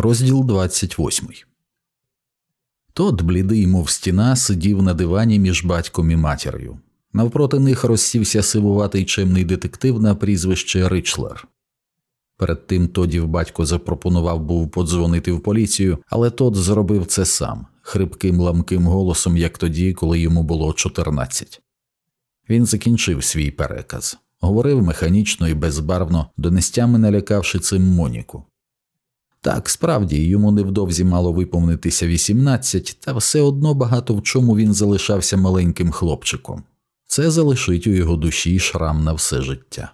Розділ 28 Тот, блідий, мов стіна, сидів на дивані між батьком і матір'ю. Навпроти них розсівся сивуватий чемний детектив на прізвище Ричлер. Перед тим Тодів батько запропонував був подзвонити в поліцію, але тот зробив це сам, хрипким ламким голосом, як тоді, коли йому було 14. Він закінчив свій переказ, говорив механічно і безбарвно, донестями налякавши цим Моніку. Так, справді йому невдовзі мало виповнитися 18, та все одно багато в чому він залишався маленьким хлопчиком. Це залишить у його душі шрам на все життя.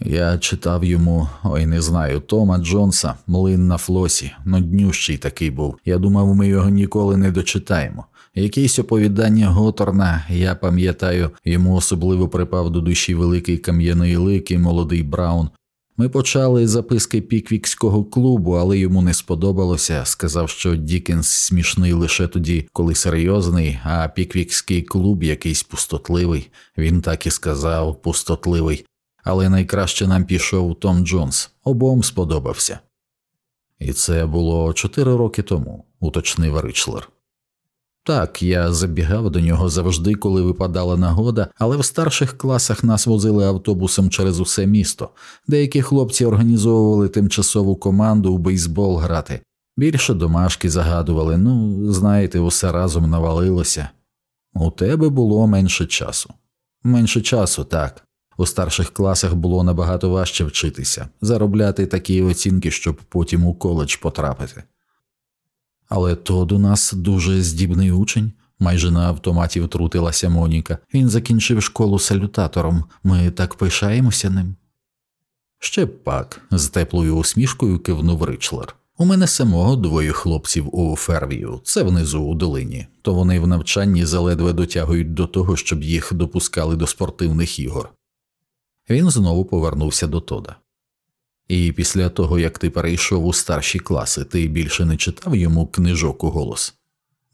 Я читав йому, ой не знаю, Тома Джонса, млин на флосі, нуднющий такий був. Я думав, ми його ніколи не дочитаємо. Якісь оповідання Готорна, я пам'ятаю, йому особливо припав до душі великий кам'яний лик і молодий Браун. Ми почали записки піквікського клубу, але йому не сподобалося. Сказав, що Дікенс смішний лише тоді, коли серйозний, а піквікський клуб якийсь пустотливий. Він так і сказав, пустотливий. Але найкраще нам пішов Том Джонс, обом сподобався. І це було чотири роки тому, уточнив Ричлер. Так, я забігав до нього завжди, коли випадала нагода, але в старших класах нас возили автобусом через усе місто. Деякі хлопці організовували тимчасову команду у бейсбол грати. Більше домашки загадували, ну, знаєте, усе разом навалилося. У тебе було менше часу. Менше часу, так. У старших класах було набагато важче вчитися, заробляти такі оцінки, щоб потім у коледж потрапити. Але Тод у нас дуже здібний учень, майже на автоматі втрутилася Моніка. Він закінчив школу салютатором, ми так пишаємося ним. Ще пак, з теплою усмішкою кивнув Ричлер. У мене самого двоє хлопців у Фервію, це внизу у долині, то вони в навчанні заледве дотягують до того, щоб їх допускали до спортивних ігор. Він знову повернувся до Тода. І після того, як ти перейшов у старші класи, ти більше не читав йому книжок у голос?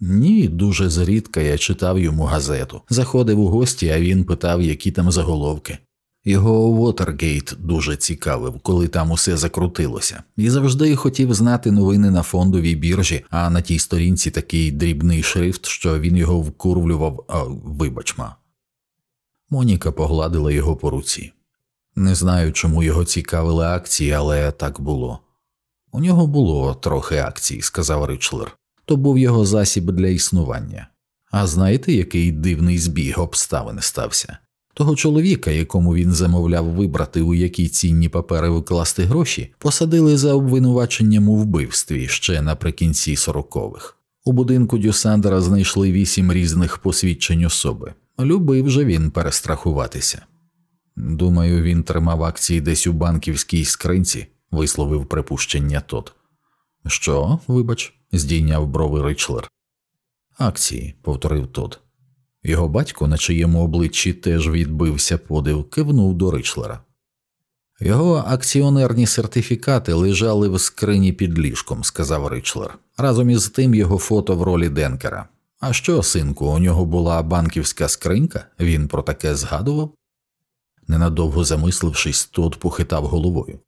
Ні, дуже зрідка я читав йому газету. Заходив у гості, а він питав, які там заголовки. Його Вотергейт дуже цікавив, коли там усе закрутилося, і завжди хотів знати новини на фондовій біржі, а на тій сторінці такий дрібний шрифт, що він його вкурвлював, а, вибачма. Моніка погладила його по руці. Не знаю, чому його цікавили акції, але так було. У нього було трохи акцій, сказав Ричлер. То був його засіб для існування. А знаєте, який дивний збіг обставин стався? Того чоловіка, якому він замовляв вибрати, у які цінні папери викласти гроші, посадили за обвинуваченням у вбивстві ще наприкінці сорокових. У будинку Дюсандера знайшли вісім різних посвідчень особи. Любив же він перестрахуватися. Думаю, він тримав акції десь у банківській скринці, висловив припущення тот. Що, вибач, здійняв брови Ричлер. Акції, повторив тот. Його батько, на чиєму обличчі теж відбився подив, кивнув до Ричлера. Його акціонерні сертифікати лежали в скрині під ліжком, сказав Ричлер. Разом із тим його фото в ролі Денкера. А що, синку, у нього була банківська скринька? Він про таке згадував? Ненадовго замислившись, тот похитав головою.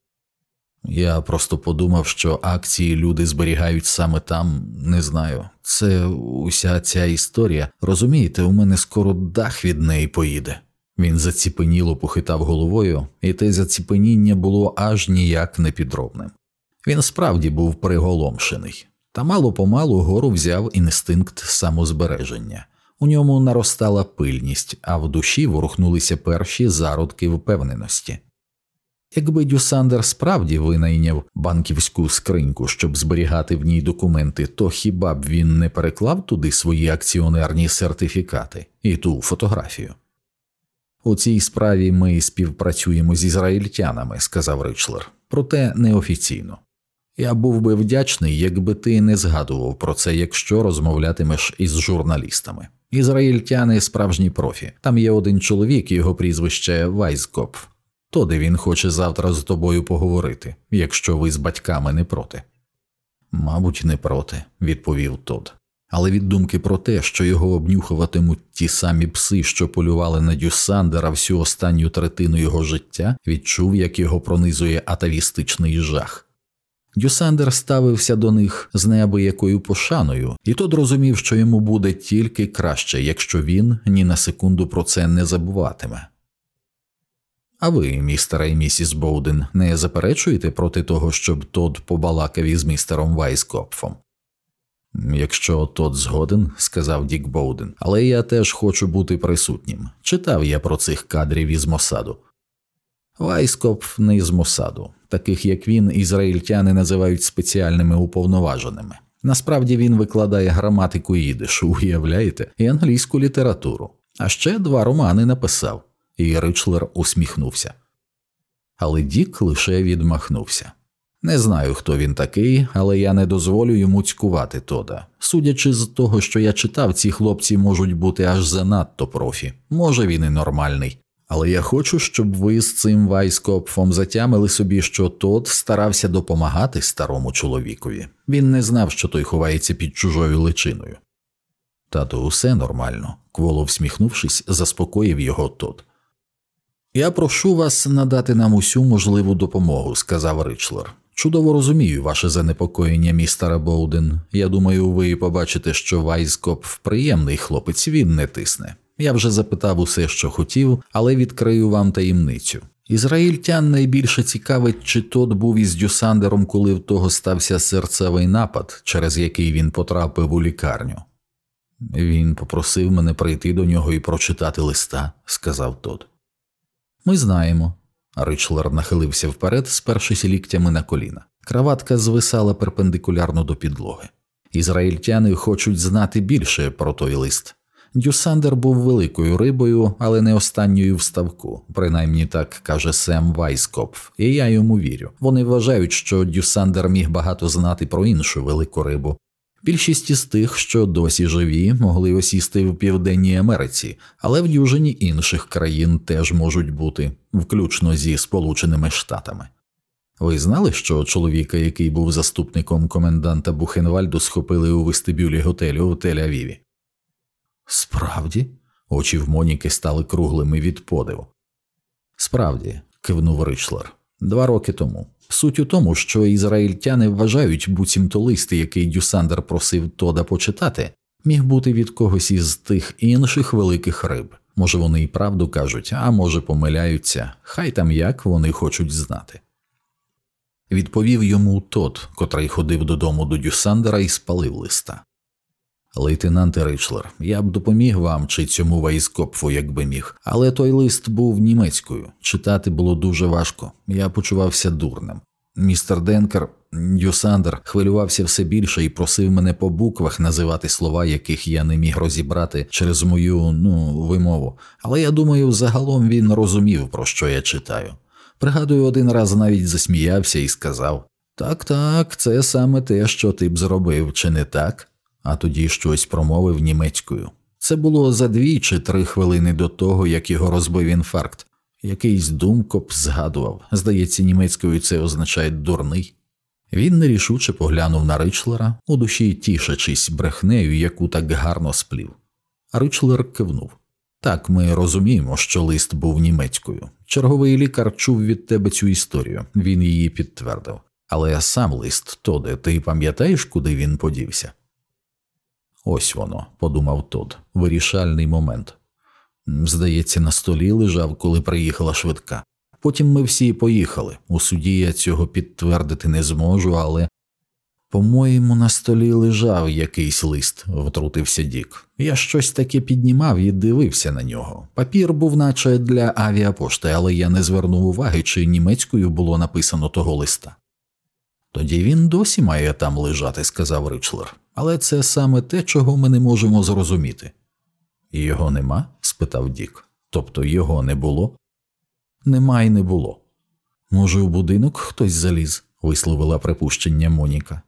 Я просто подумав, що акції люди зберігають саме там, не знаю. Це уся ця історія. Розумієте, у мене скоро дах від неї поїде. Він заціпеніло похитав головою, і те заціпеніння було аж ніяк не підробним. Він справді був приголомшений, та мало помалу гору взяв інстинкт самозбереження. У ньому наростала пильність, а в душі ворухнулися перші зародки впевненості. Якби Дюсандер справді винайняв банківську скриньку, щоб зберігати в ній документи, то хіба б він не переклав туди свої акціонерні сертифікати і ту фотографію? У цій справі ми співпрацюємо з ізраїльтянами, сказав Ричлер, проте неофіційно. Я був би вдячний, якби ти не згадував про це, якщо розмовлятимеш із журналістами. Ізраїльтяни справжні профі. Там є один чоловік, його прізвище Вайскопф. Тоді він хоче завтра з тобою поговорити, якщо ви з батьками не проти. Мабуть, не проти, відповів Тод. Але від думки про те, що його обнюхуватимуть ті самі пси, що полювали на Дюсандера всю останню третину його життя, відчув, як його пронизує атавістичний жах. Дюсандер ставився до них з неабиякою пошаною, і тот розумів, що йому буде тільки краще, якщо він ні на секунду про це не забуватиме. А ви, містере і місіс Боуден, не заперечуєте проти того, щоб Тод побалакав із містером Вайскопфом? Якщо Тод згоден, сказав Дік Боуден, але я теж хочу бути присутнім. Читав я про цих кадрів із Мосаду. Вайскопф не із Мосаду, таких як він, ізраїльтяни називають спеціальними уповноваженими. Насправді він викладає граматику їдишу, уявляєте, і англійську літературу. А ще два романи написав, і Ричлер усміхнувся. Але Дік лише відмахнувся. Не знаю, хто він такий, але я не дозволю йому цькувати Тода. Судячи з того, що я читав, ці хлопці можуть бути аж занадто профі. Може, він і нормальний. Але я хочу, щоб ви з цим Вайскопфом затямили собі, що Тод старався допомагати старому чоловікові. Він не знав, що той ховається під чужою личиною. Тато, усе нормально, кволо всміхнувшись, заспокоїв його Тод. Я прошу вас надати нам усю можливу допомогу, сказав Ричлер. Чудово розумію ваше занепокоєння, містера Боуден. Я думаю, ви побачите, що Вайскоп приємний хлопець, він не тисне. Я вже запитав усе, що хотів, але відкрию вам таємницю. Ізраїльтян найбільше цікавить, чи тот був із Дюсандером, коли в того стався серцевий напад, через який він потрапив у лікарню. Він попросив мене прийти до нього і прочитати листа, сказав тот. Ми знаємо. Ричлер нахилився вперед, спершись ліктями на коліна. Краватка звисала перпендикулярно до підлоги. Ізраїльтяни хочуть знати більше про той лист. Дюсандер був великою рибою, але не останньою в ставку, принаймні так каже Сем Вайскопф, і я йому вірю. Вони вважають, що Дюсандер міг багато знати про іншу велику рибу. Більшість із тих, що досі живі, могли осісти в Південній Америці, але в дюжині інших країн теж можуть бути, включно зі Сполученими Штатами. Ви знали, що чоловіка, який був заступником коменданта Бухенвальду, схопили у вестибюлі готелю у Тель-Авіві? Справді, очі в Моніки стали круглими від подиву. Справді, кивнув Ричлер, два роки тому. Суть у тому, що ізраїльтяни вважають, буцімто лист, який Дюсандер просив Тода почитати, міг бути від когось із тих інших великих риб. Може, вони і правду кажуть, а може, помиляються, хай там як вони хочуть знати. Відповів йому тот, котрий ходив додому до Дюсандера і спалив листа. Лейтенанте Ричлер, я б допоміг вам чи цьому вайскопфу, якби міг, але той лист був німецькою. Читати було дуже важко. Я почувався дурним. Містер Денкер, Дюсандер, хвилювався все більше і просив мене по буквах називати слова, яких я не міг розібрати через мою ну вимову. Але я думаю, загалом він розумів, про що я читаю. Пригадую, один раз навіть засміявся і сказав: Так, так, це саме те, що ти б зробив, чи не так? А тоді щось промовив німецькою. Це було за дві чи три хвилини до того, як його розбив інфаркт. Якийсь думкоп згадував, здається, німецькою це означає дурний. Він нерішуче поглянув на Ричлера, у душі тішачись брехнею, яку так гарно сплів. А Ричлер кивнув. Так, ми розуміємо, що лист був німецькою. Черговий лікар чув від тебе цю історію, він її підтвердив. Але сам лист, Тоде, ти пам'ятаєш, куди він подівся? Ось воно, подумав Тод, вирішальний момент. Здається, на столі лежав, коли приїхала швидка. Потім ми всі поїхали. У суді я цього підтвердити не зможу, але. По-моєму, на столі лежав якийсь лист, втрутився Дік. Я щось таке піднімав і дивився на нього. Папір був, наче для авіапошти, але я не звернув уваги, чи німецькою було написано того листа. Тоді він досі має там лежати, сказав Ричлер, але це саме те, чого ми не можемо зрозуміти. Його нема? спитав Дік. Тобто його не було? Нема й не було. Може, у будинок хтось заліз, висловила припущення Моніка.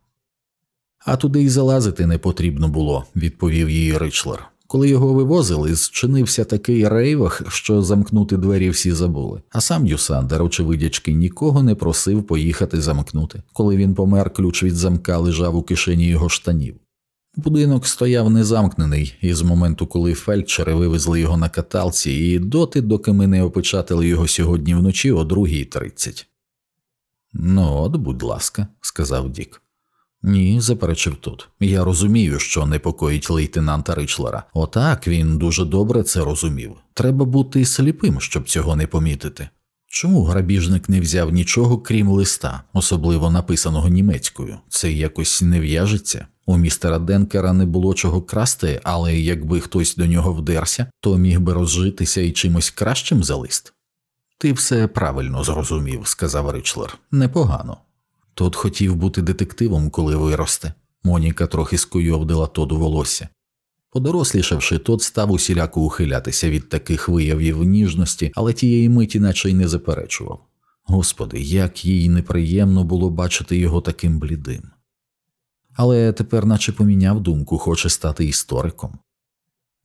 А туди й залазити не потрібно було, відповів їй Ричлер. Коли його вивозили, зчинився такий рейвах, що замкнути двері всі забули. А сам Юсандер, очевидячки, нікого не просив поїхати замкнути. Коли він помер, ключ від замка лежав у кишені його штанів. Будинок стояв незамкнений, і з моменту, коли фельдшери вивезли його на каталці, і доти, доки ми не опечатали його сьогодні вночі о 2.30. Ну, от, будь ласка, сказав Дік. Ні, заперечив тут. Я розумію, що непокоїть лейтенанта Ричлера. Отак він дуже добре це розумів. Треба бути сліпим, щоб цього не помітити. Чому грабіжник не взяв нічого, крім листа, особливо написаного німецькою? Це якось не в'яжеться. У містера Денкера не було чого красти, але якби хтось до нього вдерся, то міг би розжитися і чимось кращим за лист. Ти все правильно зрозумів, сказав Ричлер. Непогано. Тот хотів бути детективом, коли виросте. Моніка трохи скуйовдила Тоду волосся. Подорослішавши, тот став усіляко ухилятися від таких виявів ніжності, але тієї миті наче й не заперечував. Господи, як їй неприємно було бачити його таким блідим. Але тепер, наче поміняв думку, хоче стати істориком.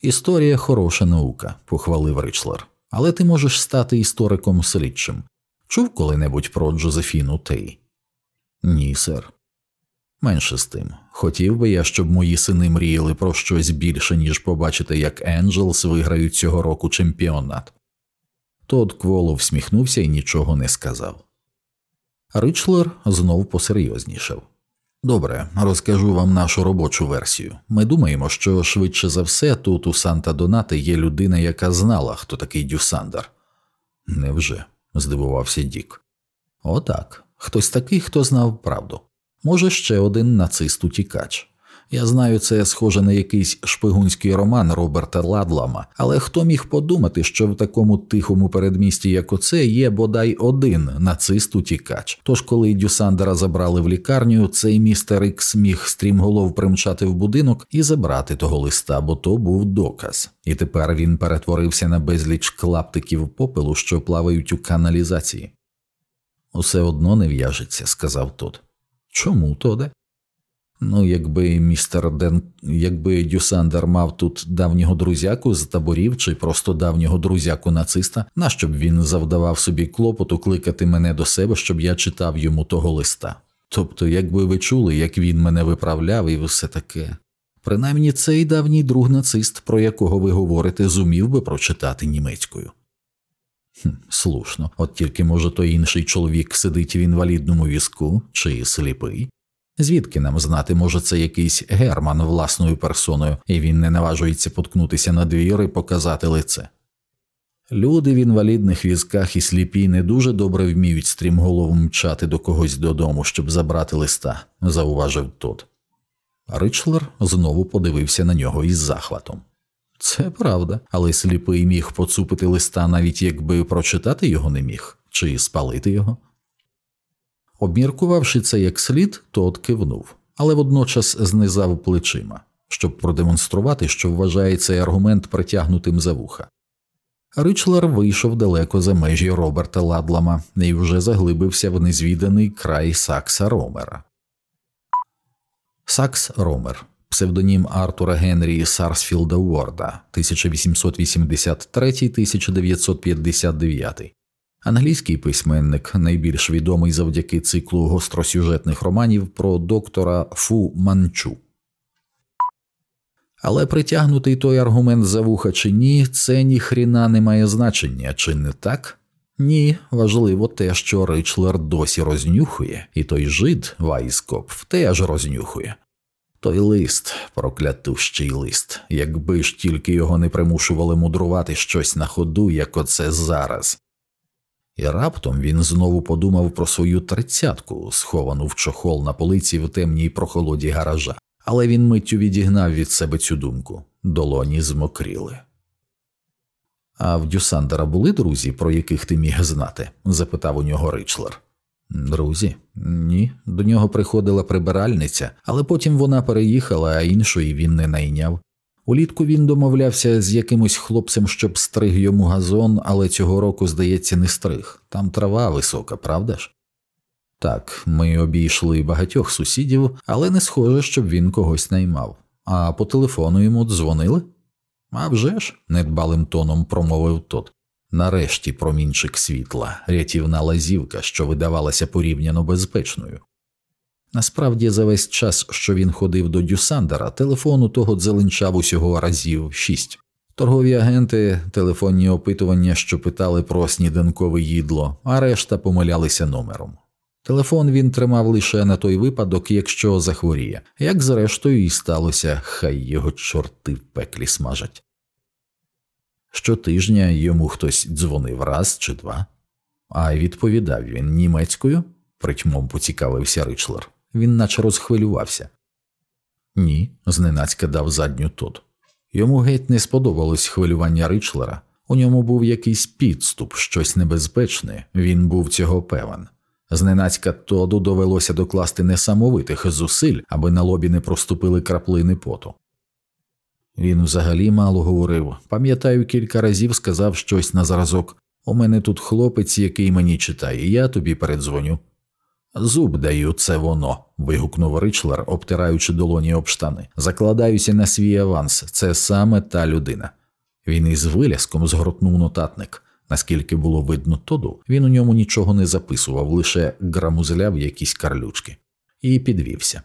Історія хороша наука, похвалив Ричлер, але ти можеш стати істориком слідчим. Чув коли-небудь про Джозефіну Тей? Ні, сер. Менше з тим. Хотів би я, щоб мої сини мріяли про щось більше, ніж побачити, як Енджелс виграють цього року чемпіонат. Тод Кволо всміхнувся і нічого не сказав. Ричлер знов посерйознішав. Добре, розкажу вам нашу робочу версію. Ми думаємо, що швидше за все тут у Санта Донати є людина, яка знала, хто такий Дюсандер. Невже? здивувався Дік. Отак. Хтось такий, хто знав правду. Може, ще один нацист утікач. Я знаю, це схоже на якийсь шпигунський роман Роберта Ладлама, але хто міг подумати, що в такому тихому передмісті, як оце, є бодай один нацист утікач. Тож, коли Дюсандера забрали в лікарню, цей містер Ікс міг стрімголов примчати в будинок і забрати того листа, бо то був доказ. І тепер він перетворився на безліч клаптиків попелу, що плавають у каналізації. Усе одно не в'яжеться, сказав тот. Чому Тоде? Ну, якби містер Ден, якби Дюсандер мав тут давнього друзяку з таборів чи просто давнього друзяку нациста, нащо б він завдавав собі клопоту кликати мене до себе, щоб я читав йому того листа? Тобто, якби ви чули, як він мене виправляв і все таке. Принаймні цей давній друг нацист, про якого ви говорите, зумів би прочитати німецькою. Хм, Слушно, от тільки, може, той інший чоловік сидить в інвалідному візку чи сліпий. Звідки нам знати, може, це якийсь герман власною персоною, і він не наважується поткнутися на двір і показати лице. Люди в інвалідних візках і сліпі не дуже добре вміють стрімголов мчати до когось додому, щоб забрати листа, зауважив тот. Ричлер знову подивився на нього із захватом. Це правда, але сліпий міг поцупити листа, навіть якби прочитати його не міг, чи спалити його. Обміркувавши це як слід, тот кивнув, але водночас знизав плечима, щоб продемонструвати, що вважає цей аргумент притягнутим за вуха. Ричлер вийшов далеко за межі Роберта Ладлама і вже заглибився в незвіданий край Сакса Ромера. Сакс Ромер псевдонім Артура Генрі Сарсфілда Уорда 1883-1959, англійський письменник, найбільш відомий завдяки циклу гостросюжетних романів про доктора Фу Манчу. Але притягнутий той аргумент за вуха чи ні, це ніхріна не має значення, чи не так? Ні, важливо те, що Ричлер досі рознюхує, і той жид Вайскоп теж рознюхує. Той лист, проклятущий лист, якби ж тільки його не примушували мудрувати щось на ходу, як оце зараз. І раптом він знову подумав про свою тридцятку, сховану в чохол на полиці в темній прохолоді гаража, але він миттю відігнав від себе цю думку долоні змокріли. А в Дюсандера були друзі, про яких ти міг знати? запитав у нього Ричлер. Друзі, ні, до нього приходила прибиральниця, але потім вона переїхала, а іншої він не найняв. Улітку він домовлявся з якимось хлопцем, щоб стриг йому газон, але цього року, здається, не стриг. Там трава висока, правда ж? Так, ми обійшли багатьох сусідів, але не схоже, щоб він когось наймав. А по телефону йому дзвонили? «А вже ж», – недбалим тоном промовив тот. Нарешті промінчик світла, рятівна лазівка, що видавалася порівняно безпечною. Насправді, за весь час, що він ходив до Дюсандера, телефон у того дзеленчав усього разів шість. Торгові агенти, телефонні опитування, що питали про сніданкове їдло, а решта помилялися номером. Телефон він тримав лише на той випадок, якщо захворіє, як зрештою і сталося, хай його чорти в пеклі смажать. Щотижня йому хтось дзвонив раз чи два, а відповідав він німецькою, притьмом поцікавився Ричлер. Він наче розхвилювався. Ні, зненацька дав задню тот. Йому геть не сподобалось хвилювання Ричлера. У ньому був якийсь підступ, щось небезпечне, він був цього певен. Зненацька Тоду довелося докласти несамовитих зусиль, аби на лобі не проступили краплини поту. Він взагалі мало говорив. Пам'ятаю, кілька разів сказав щось на зразок у мене тут хлопець, який мені читає, я тобі передзвоню. Зуб даю, це воно. вигукнув Ричлер, обтираючи долоні об штани. Закладаюся на свій аванс, це саме та людина. Він із виляском згортнув нотатник. Наскільки було видно Тоду, він у ньому нічого не записував, лише грамузляв якісь карлючки, і підвівся.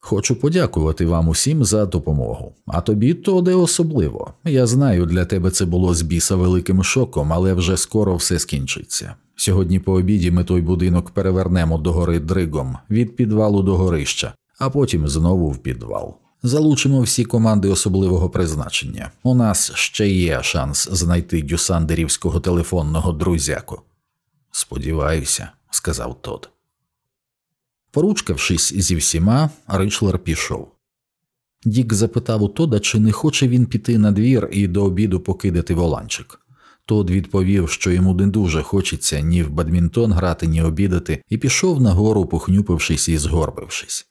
Хочу подякувати вам усім за допомогу, а тобі, Тоде, особливо. Я знаю, для тебе це було з біса великим шоком, але вже скоро все скінчиться. Сьогодні по обіді ми той будинок перевернемо до гори дригом від підвалу до горища, а потім знову в підвал. Залучимо всі команди особливого призначення. У нас ще є шанс знайти дюсандерівського телефонного друзяку. Сподіваюся, сказав Тод. Поручкавшись зі всіма, Ричлер пішов. Дік запитав у Тода, чи не хоче він піти на двір і до обіду покидати воланчик. Тод відповів, що йому не дуже хочеться ні в бадмінтон грати, ні обідати, і пішов нагору, похнюпившись і згорбившись.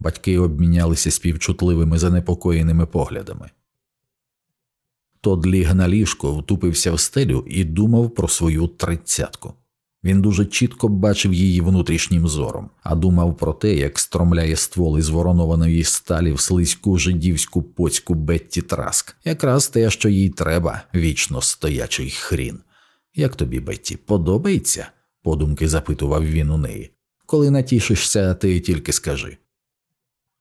Батьки обмінялися співчутливими занепокоєними поглядами. Тод ліг на ліжко, втупився в стелю і думав про свою тридцятку. Він дуже чітко бачив її внутрішнім зором, а думав про те, як стромляє ствол із воронованої сталі в слизьку жидівську поцьку Бетті Траск, якраз те, що їй треба, вічно стоячий хрін. Як тобі, Бетті, подобається? подумки запитував він у неї. Коли натішишся, ти тільки скажи.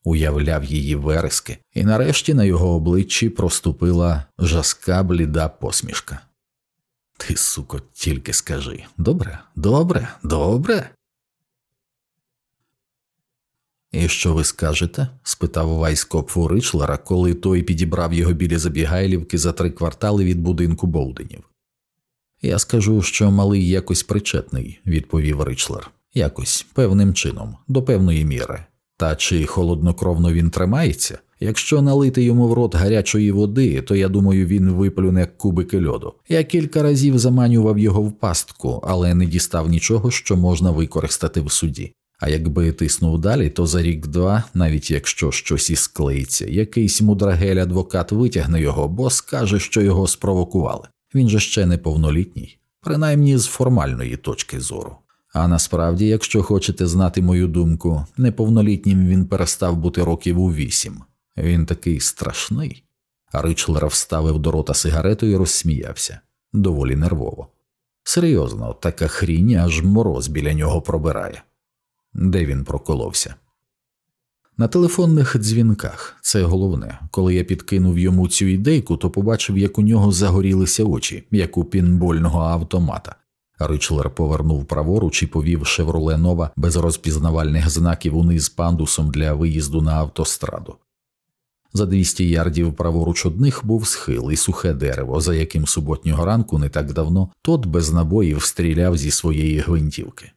Уявляв її верески, і нарешті на його обличчі проступила жаска бліда посмішка. Ти, суко, тільки скажи добре, добре, добре. І що ви скажете? спитав Вайскопф у Ричлера, коли той підібрав його біля забігайлівки за три квартали від будинку Болденів. Я скажу, що малий якось причетний, відповів Ричлер. Якось, певним чином, до певної міри. Та чи холоднокровно він тримається? Якщо налити йому в рот гарячої води, то я думаю, він виплюне кубики льоду. Я кілька разів заманював його в пастку, але не дістав нічого, що можна використати в суді. А якби тиснув далі, то за рік-два, навіть якщо щось і склеїться, якийсь мудрагель адвокат витягне його, бо скаже, що його спровокували. Він же ще неповнолітній, принаймні з формальної точки зору. А насправді, якщо хочете знати мою думку, неповнолітнім він перестав бути років у вісім. Він такий страшний. Ричлер вставив до рота сигарету і розсміявся доволі нервово. Серйозно, така хрінь аж мороз біля нього пробирає. Де він проколовся? На телефонних дзвінках це головне. Коли я підкинув йому цю ідейку, то побачив, як у нього загорілися очі, як у пінбольного автомата. Ричлер повернув праворуч і повів Шевроле Нова без розпізнавальних знаків униз пандусом для виїзду на автостраду. За 200 ярдів праворуч одних був схил і сухе дерево, за яким суботнього ранку не так давно тот без набоїв стріляв зі своєї гвинтівки.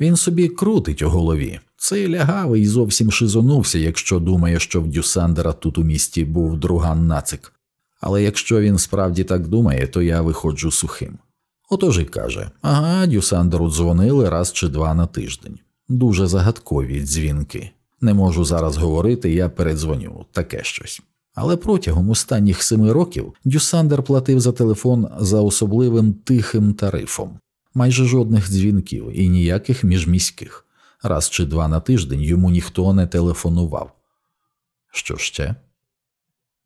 Він собі крутить у голові. Цей лягавий зовсім шизонувся, якщо думає, що в Дюсандера тут у місті був друган нацик. Але якщо він справді так думає, то я виходжу сухим. Отож і каже ага, Дюсандеру дзвонили раз чи два на тиждень. Дуже загадкові дзвінки. Не можу зараз говорити, я передзвоню, таке щось. Але протягом останніх семи років Дюсандер платив за телефон за особливим тихим тарифом, майже жодних дзвінків і ніяких міжміських. Раз чи два на тиждень йому ніхто не телефонував. Що ще?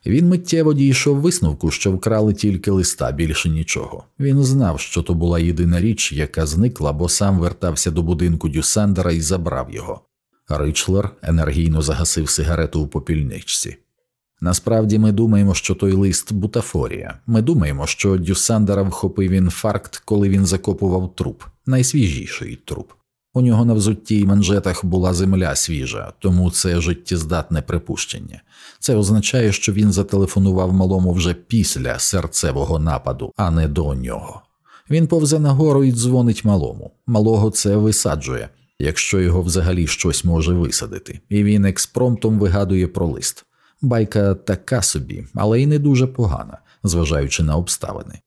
Він миттєво дійшов висновку, що вкрали тільки листа, більше нічого. Він знав, що то була єдина річ, яка зникла, бо сам вертався до будинку Дюсандера і забрав його. Ричлер енергійно загасив сигарету у попільничці. Насправді ми думаємо, що той лист бутафорія. Ми думаємо, що Дюсандера вхопив інфаркт, коли він закопував труп, найсвіжіший труп. У нього на взутті й манжетах була земля свіжа, тому це життєздатне припущення. Це означає, що він зателефонував малому вже після серцевого нападу, а не до нього. Він повзе нагору і дзвонить малому. Малого це висаджує, якщо його взагалі щось може висадити, і він експромтом вигадує про лист. Байка така собі, але й не дуже погана, зважаючи на обставини.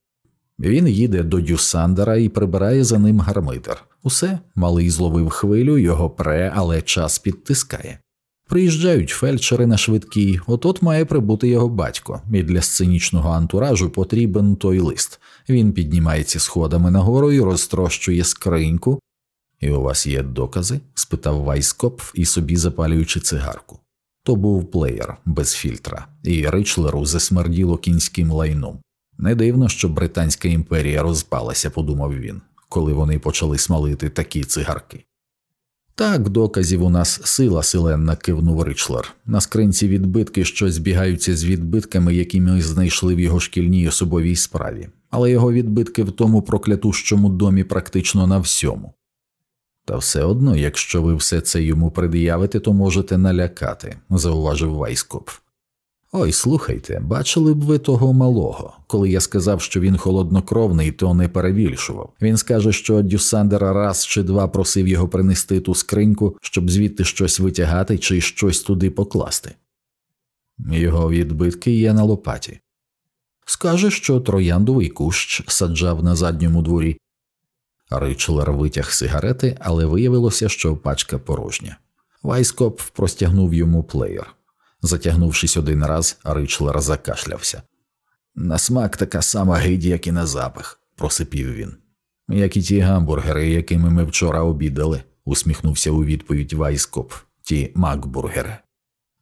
Він їде до Дюсандера і прибирає за ним гармидер. Усе, малий зловив хвилю, його пре, але час підтискає. Приїжджають фельдшери на швидкій, от має прибути його батько, і для сценічного антуражу потрібен той лист. Він піднімається сходами нагору і розтрощує скриньку. І у вас є докази? спитав Вайскопф і собі запалюючи цигарку. То був плеєр без фільтра, і Ричлеру засмерділо кінським лайном. Не дивно, що Британська імперія розпалася, подумав він, коли вони почали смалити такі цигарки. Так, доказів у нас сила силенна, кивнув Ричлер. На скринці відбитки, що збігаються з відбитками, які ми знайшли в його шкільній особовій справі, але його відбитки в тому проклятущому домі практично на всьому. Та все одно, якщо ви все це йому пред'явите, то можете налякати, зауважив Вайскопф. Ой, слухайте, бачили б ви того малого. Коли я сказав, що він холоднокровний, то не перебільшував. Він скаже, що Дюсандера раз чи два просив його принести ту скриньку, щоб звідти щось витягати чи щось туди покласти. Його відбитки є на лопаті. Скаже, що трояндовий кущ саджав на задньому дворі. Ричлер витяг сигарети, але виявилося, що пачка порожня. Вайскоп простягнув йому плеєр. Затягнувшись один раз, Ричлер закашлявся. На смак така сама гидь, як і на запах, просипів він. Як і ті гамбургери, якими ми вчора обідали, усміхнувся у відповідь Вайскоп, ті макбургери.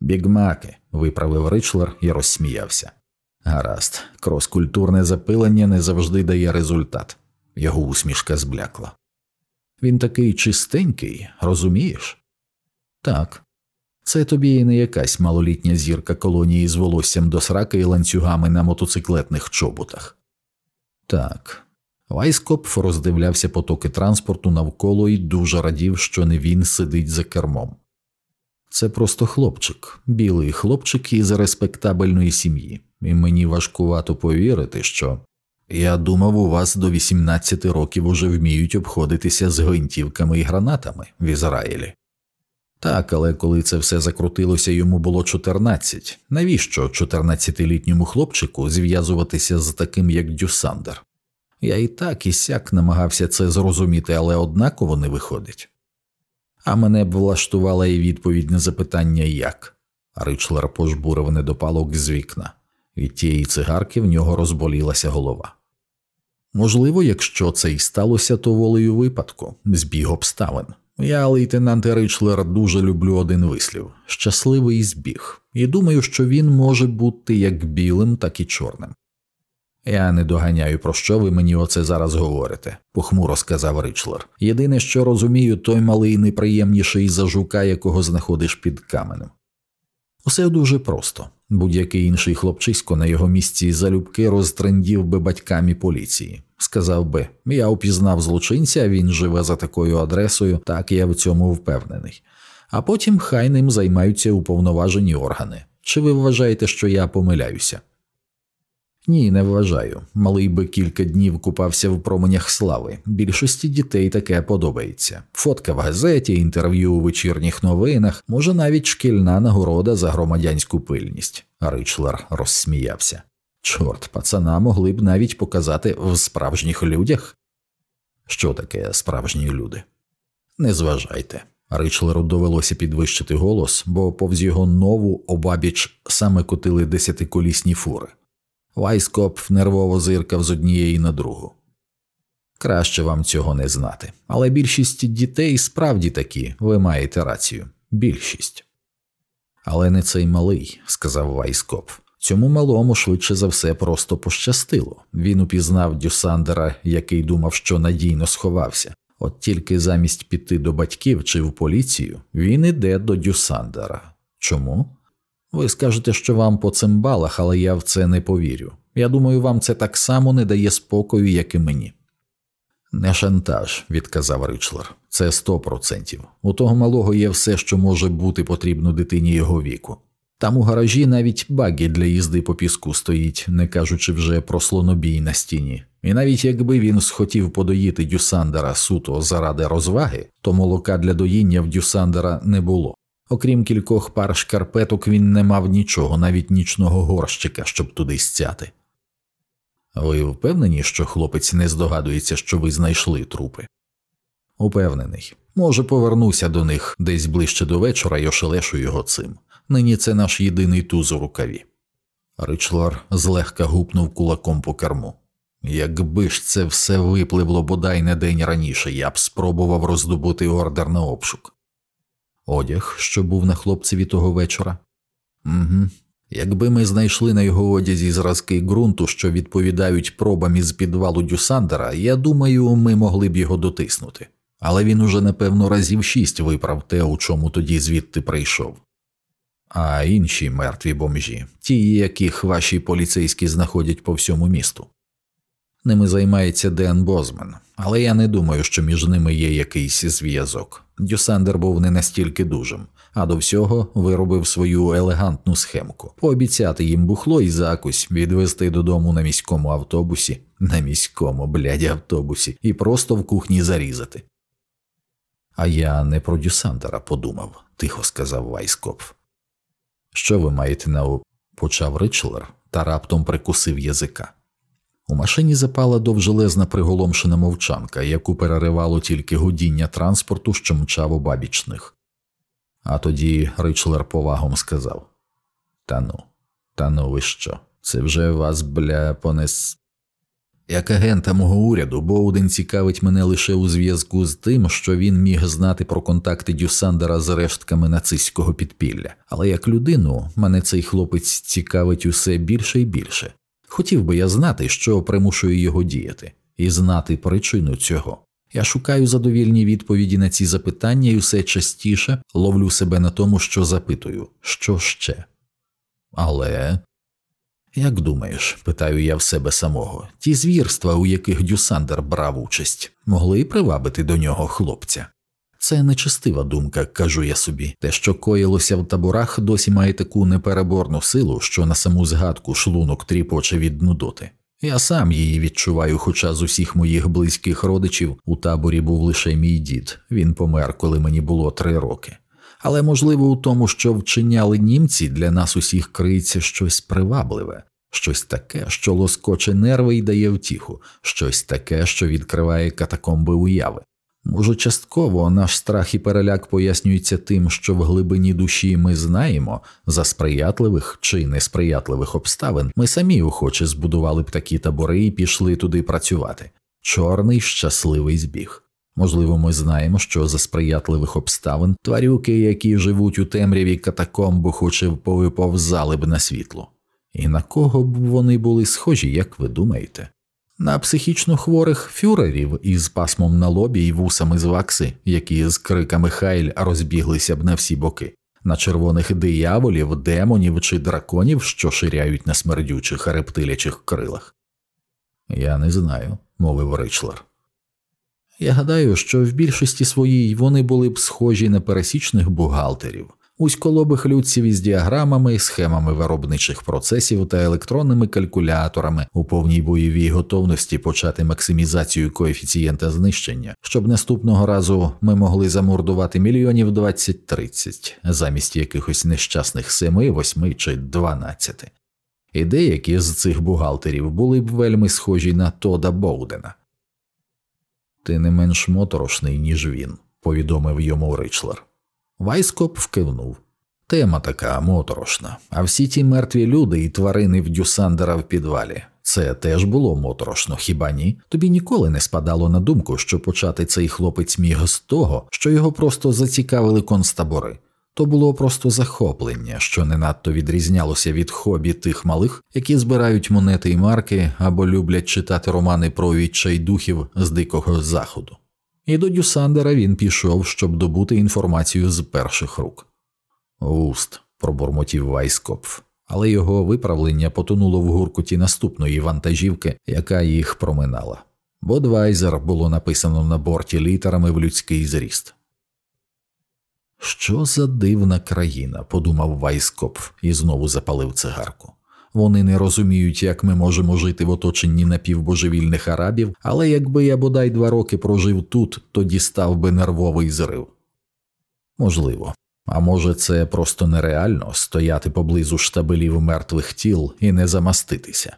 Бігмаки, виправив Ричлер і розсміявся. Гаразд, кроскультурне запилення не завжди дає результат. Його усмішка зблякла. Він такий чистенький, розумієш? Так, це тобі не якась малолітня зірка колонії з волоссям до сраки і ланцюгами на мотоциклетних чоботах. Так. Вайскопф роздивлявся потоки транспорту навколо і дуже радів, що не він сидить за кермом. Це просто хлопчик, білий хлопчик із респектабельної сім'ї, і мені важкувато повірити, що я думав, у вас до 18 років уже вміють обходитися з гвинтівками і гранатами в Ізраїлі. Так, але коли це все закрутилося, йому було 14. Навіщо 14-літньому хлопчику зв'язуватися з таким, як Дюсандер? Я і так і сяк намагався це зрозуміти, але однаково не виходить. А мене б влаштувала і відповідь на запитання як. Ричлер пожбурив недопалок з вікна, від тієї цигарки в нього розболілася голова. Можливо, якщо це й сталося, то волею випадку, збіг обставин. Я, лейтенант Ричлер, дуже люблю один вислів щасливий збіг, і думаю, що він може бути як білим, так і чорним. Я не доганяю, про що ви мені оце зараз говорите, похмуро сказав Ричлер. Єдине, що розумію, той малий неприємніший за жука, якого знаходиш під каменем. Усе дуже просто. Будь-який інший хлопчисько на його місці залюбки розтрендів би батькам і поліції. Сказав би, я упізнав злочинця, він живе за такою адресою, так я в цьому впевнений. А потім хай ним займаються уповноважені органи. Чи ви вважаєте, що я помиляюся? Ні, не вважаю. Малий би кілька днів купався в променях слави. Більшості дітей таке подобається. Фотка в газеті, інтерв'ю у вечірніх новинах, може навіть шкільна нагорода за громадянську пильність. Ричлер розсміявся. Чорт, пацана могли б навіть показати в справжніх людях. Що таке справжні люди? Не зважайте. Ричлеру довелося підвищити голос, бо повз його нову обабіч саме котили десятиколісні фури. Вайскоп нервово зиркав з однієї на другу. Краще вам цього не знати, але більшість дітей справді такі, ви маєте рацію. Більшість. Але не цей малий, сказав Вайскоп. Цьому малому швидше за все просто пощастило. Він упізнав Дюсандера, який думав, що надійно сховався. От тільки замість піти до батьків чи в поліцію він іде до Дюсандера. Чому? Ви скажете, що вам по цимбалах, але я в це не повірю. Я думаю, вам це так само не дає спокою, як і мені. Не шантаж, відказав Ричлер. Це сто процентів. У того малого є все, що може бути потрібно дитині його віку. Там у гаражі навіть багі для їзди по піску стоїть, не кажучи вже про слонобій на стіні. І навіть якби він схотів подоїти Дюсандера суто заради розваги, то молока для доїння в Дюсандера не було. Окрім кількох пар шкарпеток, він не мав нічого, навіть нічного горщика, щоб туди стяти. Ви впевнені, що хлопець не здогадується, що ви знайшли трупи? Упевнений. Може, повернуся до них десь ближче до вечора і ошелешу його цим. Нині це наш єдиний туз у рукаві. Ричлар злегка гупнув кулаком по керму. Якби ж це все випливло бодай не день раніше, я б спробував роздобути ордер на обшук. Одяг, що був на хлопцеві того вечора. Угу. Якби ми знайшли на його одязі зразки ґрунту, що відповідають пробам із підвалу Дюсандера, я думаю, ми могли б його дотиснути. Але він уже, напевно, разів шість виправ те, у чому тоді звідти прийшов. А інші мертві бомжі, ті, яких ваші поліцейські знаходять по всьому місту. Ними займається Ден Бозман, але я не думаю, що між ними є якийсь зв'язок. Дюсандер був не настільки дужим, а до всього виробив свою елегантну схемку пообіцяти їм бухло і закусь, відвезти додому на міському автобусі, на міському бляді автобусі, і просто в кухні зарізати. А я не про Дюсандера подумав, тихо сказав Вайскопф. Що ви маєте на почав Ричлер та раптом прикусив язика. У машині запала довжелезна приголомшена мовчанка, яку переривало тільки гудіння транспорту, що мчав у бабічних. А тоді Ричлер повагом сказав Та ну, та ну ви що? Це вже вас, бля, понес. Як агента мого уряду, Боуден цікавить мене лише у зв'язку з тим, що він міг знати про контакти Дюсандера з рештками нацистського підпілля, але як людину мене цей хлопець цікавить усе більше і більше. Хотів би я знати, що примушує його діяти, і знати причину цього. Я шукаю задовільні відповіді на ці запитання і все частіше ловлю себе на тому, що запитую, що ще. Але. Як думаєш, питаю я в себе самого, ті звірства, у яких Дюсандер брав участь, могли привабити до нього хлопця? Це нечестива думка, кажу я собі. Те, що коїлося в таборах, досі має таку непереборну силу, що на саму згадку шлунок тріпоче від нудоти. Я сам її відчуваю, хоча з усіх моїх близьких родичів у таборі був лише мій дід, він помер, коли мені було три роки. Але можливо у тому, що вчиняли німці, для нас усіх криється щось привабливе, щось таке, що лоскоче нерви і дає втіху, щось таке, що відкриває катакомби уяви. Може, частково наш страх і переляк пояснюється тим, що в глибині душі ми знаємо за сприятливих чи несприятливих обставин ми самі охоче збудували б такі табори і пішли туди працювати. Чорний щасливий збіг. Можливо, ми знаємо, що за сприятливих обставин тварюки, які живуть у темряві катакомб, охоче повиповзали б на світло. І на кого б вони були схожі, як ви думаєте? На психічно хворих фюрерів із пасмом на лобі і вусами з вакси, які з криками Хайль розбіглися б на всі боки, на червоних дияволів, демонів чи драконів, що ширяють на смердючих рептилячих крилах. Я не знаю, мовив Ричлер. Я гадаю, що в більшості своїй вони були б схожі на пересічних бухгалтерів, Узьколобих людців із діаграмами, схемами виробничих процесів та електронними калькуляторами у повній бойовій готовності почати максимізацію коефіцієнта знищення, щоб наступного разу ми могли замордувати мільйонів 20-30 замість якихось нещасних 7, 8 чи 12. І деякі з цих бухгалтерів були б вельми схожі на Тода Боудена. Ти не менш моторошний, ніж він, повідомив йому Ричлер. Вайскоп вкивнув. Тема така моторошна, а всі ті мертві люди і тварини в Дюсандера в підвалі. Це теж було моторошно, хіба ні? Тобі ніколи не спадало на думку, що почати цей хлопець міг з того, що його просто зацікавили концтабори. То було просто захоплення, що не надто відрізнялося від хобі тих малих, які збирають монети і марки або люблять читати романи про відчайдухів з дикого заходу і до Дюсандера він пішов, щоб добути інформацію з перших рук. Уст, пробурмотів Вайскопф, але його виправлення потонуло в гуркуті наступної вантажівки, яка їх проминала. Бодвайзер було написано на борті літерами в людський зріст. Що за дивна країна, подумав Вайскопф і знову запалив цигарку. Вони не розуміють, як ми можемо жити в оточенні напівбожевільних арабів, але якби я бодай два роки прожив тут, то дістав би нервовий зрив. Можливо. А може, це просто нереально стояти поблизу штабелів мертвих тіл і не замаститися.